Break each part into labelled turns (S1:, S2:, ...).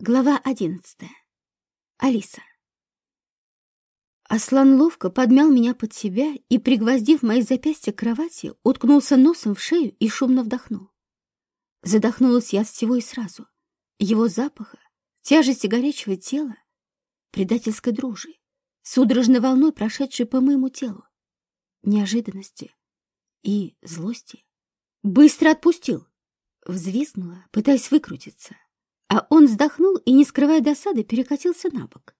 S1: Глава одиннадцатая. Алиса. Аслан ловко подмял меня под себя и, пригвоздив мои запястья к кровати, уткнулся носом в шею и шумно вдохнул. Задохнулась я от всего и сразу. Его запаха, тяжести горячего тела, предательской дружи, судорожной волной, прошедшей по моему телу, неожиданности и злости. Быстро отпустил. Взвизгнула, пытаясь выкрутиться. А он вздохнул и, не скрывая досады, перекатился на бок.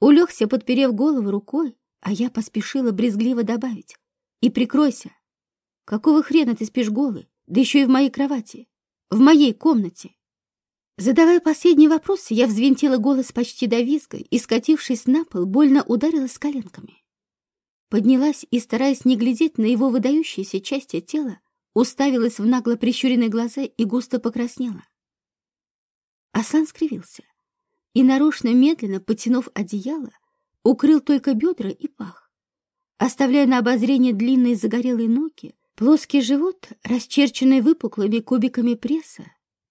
S1: Улегся, подперев голову рукой, а я поспешила брезгливо добавить. «И прикройся! Какого хрена ты спишь голый, да еще и в моей кровати, в моей комнате?» Задавая последний вопрос, я взвинтила голос почти до визга и, скатившись на пол, больно ударилась коленками. Поднялась и, стараясь не глядеть на его выдающиеся части тела, уставилась в нагло прищуренные глаза и густо покраснела. Асан скривился и, нарочно медленно потянув одеяло, укрыл только бедра и пах, оставляя на обозрение длинные загорелые ноги, плоский живот, расчерченный выпуклыми кубиками пресса,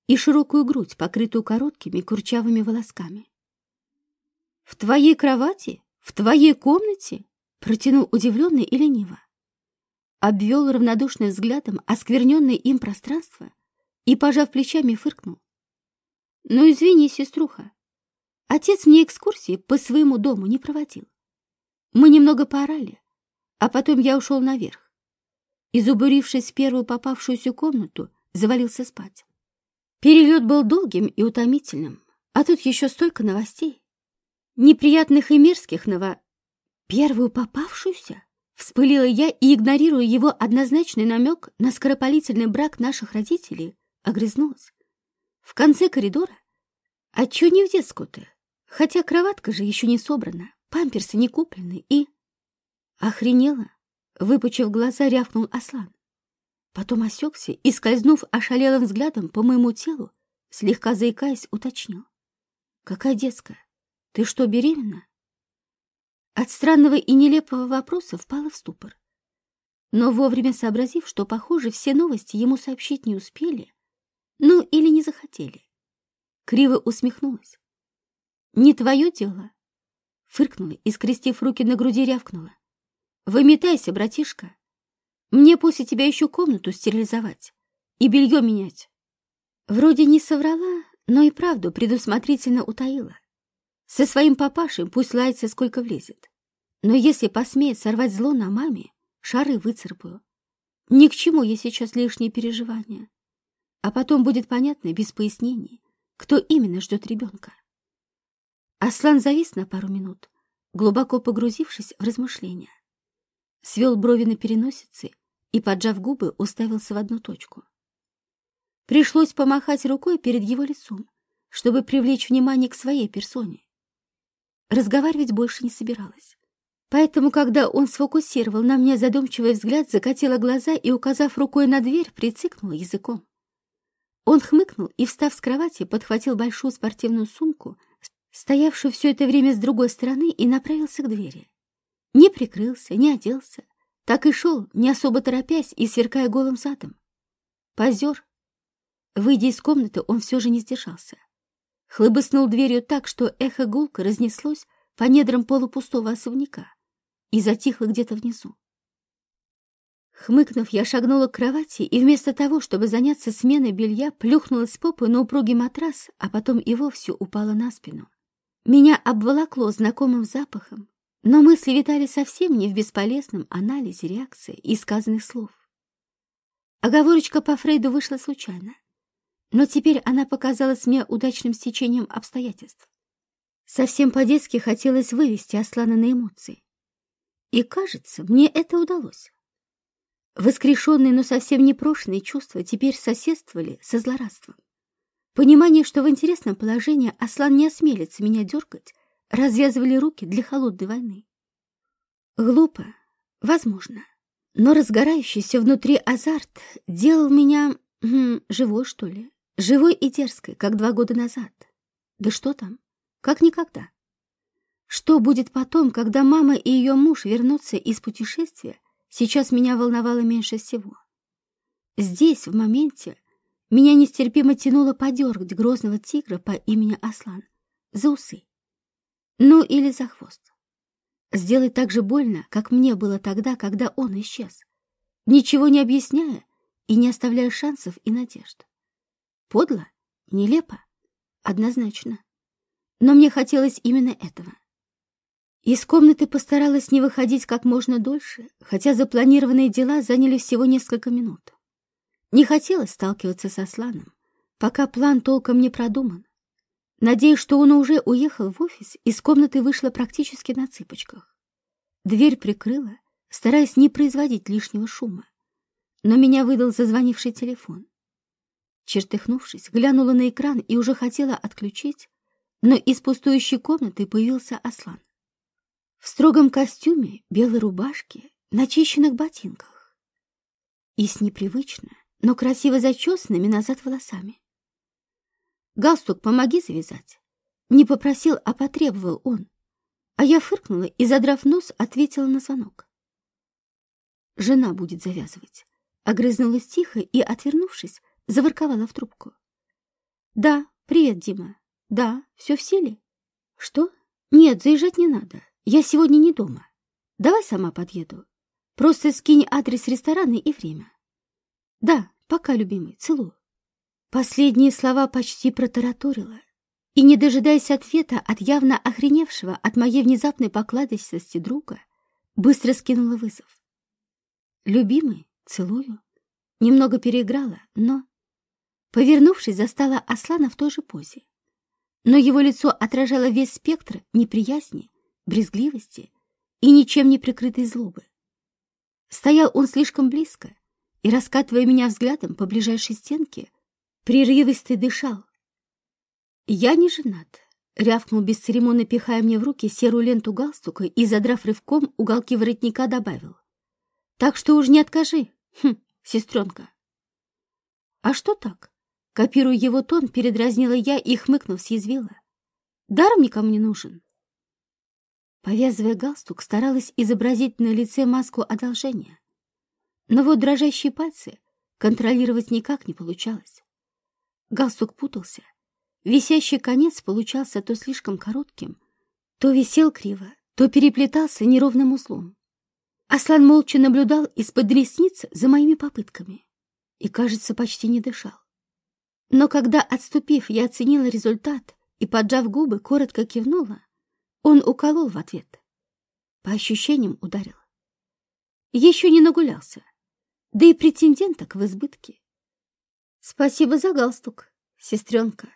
S1: и широкую грудь, покрытую короткими курчавыми волосками. «В твоей кровати? В твоей комнате?» протянул удивленный и лениво. Обвел равнодушным взглядом оскверненное им пространство и, пожав плечами, фыркнул. «Ну, извини, сеструха. Отец мне экскурсии по своему дому не проводил. Мы немного поорали, а потом я ушел наверх. Изубурившись в первую попавшуюся комнату, завалился спать. Перелет был долгим и утомительным, а тут еще столько новостей. Неприятных и мерзких ново... Первую попавшуюся? Вспылила я и, игнорируя его однозначный намек на скоропалительный брак наших родителей, огрызнулась. В конце коридора? А чё не в детскую-то? Хотя кроватка же еще не собрана, памперсы не куплены и... Охренела, выпучив глаза, рявкнул Аслан. Потом осекся и, скользнув ошалелым взглядом по моему телу, слегка заикаясь, уточнил. «Какая детская? Ты что, беременна?» От странного и нелепого вопроса впала в ступор. Но вовремя сообразив, что, похоже, все новости ему сообщить не успели, ну, или не захотели. Криво усмехнулась. «Не твое дело!» Фыркнула и, скрестив руки на груди, рявкнула. «Выметайся, братишка! Мне после тебя еще комнату стерилизовать и белье менять!» Вроде не соврала, но и правду предусмотрительно утаила. Со своим папашей пусть лается, сколько влезет. Но если посмеет сорвать зло на маме, шары выцарпаю. Ни к чему я сейчас лишние переживания а потом будет понятно без пояснений, кто именно ждет ребенка. Аслан завис на пару минут, глубоко погрузившись в размышления. Свел брови на переносице и, поджав губы, уставился в одну точку. Пришлось помахать рукой перед его лицом, чтобы привлечь внимание к своей персоне. Разговаривать больше не собиралась. Поэтому, когда он сфокусировал на мне задумчивый взгляд, закатила глаза и, указав рукой на дверь, прицикнула языком. Он хмыкнул и, встав с кровати, подхватил большую спортивную сумку, стоявшую все это время с другой стороны, и направился к двери. Не прикрылся, не оделся, так и шел, не особо торопясь и сверкая голым задом. Позер. Выйдя из комнаты, он все же не сдержался. Хлыбыснул дверью так, что эхо гулко разнеслось по недрам полупустого особняка и затихло где-то внизу. Хмыкнув, я шагнула к кровати и вместо того, чтобы заняться сменой белья, плюхнулась попой на упругий матрас, а потом и вовсе упала на спину. Меня обволокло знакомым запахом, но мысли витали совсем не в бесполезном анализе реакции и сказанных слов. Оговорочка по Фрейду вышла случайно, но теперь она показалась мне удачным стечением обстоятельств. Совсем по-детски хотелось вывести Аслана на эмоции. И, кажется, мне это удалось. Воскрешенные, но совсем непрошенные чувства теперь соседствовали со злорадством. Понимание, что в интересном положении Аслан не осмелится меня дергать, развязывали руки для холодной войны. Глупо, возможно, но разгорающийся внутри азарт делал меня м, живой, что ли, живой и дерзкой, как два года назад. Да что там, как никогда. Что будет потом, когда мама и ее муж вернутся из путешествия, сейчас меня волновало меньше всего. Здесь, в моменте, меня нестерпимо тянуло подергать грозного тигра по имени Аслан за усы. Ну или за хвост. Сделать так же больно, как мне было тогда, когда он исчез, ничего не объясняя и не оставляя шансов и надежд. Подло? Нелепо? Однозначно. Но мне хотелось именно этого. Из комнаты постаралась не выходить как можно дольше, хотя запланированные дела заняли всего несколько минут. Не хотелось сталкиваться со Сланом, пока план толком не продуман. Надеясь, что он уже уехал в офис, из комнаты вышла практически на цыпочках. Дверь прикрыла, стараясь не производить лишнего шума. Но меня выдал зазвонивший телефон. Чертыхнувшись, глянула на экран и уже хотела отключить, но из пустующей комнаты появился Аслан. В строгом костюме, белой рубашке, начищенных ботинках и с непривычно, но красиво зачесанными назад волосами. «Галстук помоги завязать!» Не попросил, а потребовал он. А я фыркнула и, задрав нос, ответила на звонок. «Жена будет завязывать». Огрызнулась тихо и, отвернувшись, заворковала в трубку. «Да, привет, Дима. Да, все в силе?» «Что? Нет, заезжать не надо. Я сегодня не дома. Давай сама подъеду. Просто скинь адрес ресторана и время». «Да, пока, любимый, целую». Последние слова почти протараторила, и, не дожидаясь ответа от явно охреневшего от моей внезапной покладистости друга, быстро скинула вызов. «Любимый, целую». Немного переиграла, но... Повернувшись, застала Аслана в той же позе. Но его лицо отражало весь спектр неприязни, брезгливости и ничем не прикрытой злобы. Стоял он слишком близко, и, раскатывая меня взглядом по ближайшей стенке, прерывистый дышал. «Я не женат», — рявкнул бесцеремонно, пихая мне в руки серую ленту галстука и, задрав рывком, уголки воротника добавил. «Так что уж не откажи, хм, сестренка». «А что так?» — копируя его тон, передразнила я и, хмыкнув, съязвила. «Даром никому не нужен». Повязывая галстук, старалась изобразить на лице маску одолжения. Но вот дрожащие пальцы контролировать никак не получалось. Галстук путался. Висящий конец получался то слишком коротким, то висел криво, то переплетался неровным узлом. Аслан молча наблюдал из-под ресниц за моими попытками и, кажется, почти не дышал. Но когда, отступив, я оценила результат и, поджав губы, коротко кивнула, он уколол в ответ. По ощущениям ударил. Еще не нагулялся, да и претенденток в избытке. Спасибо за галстук, сестренка.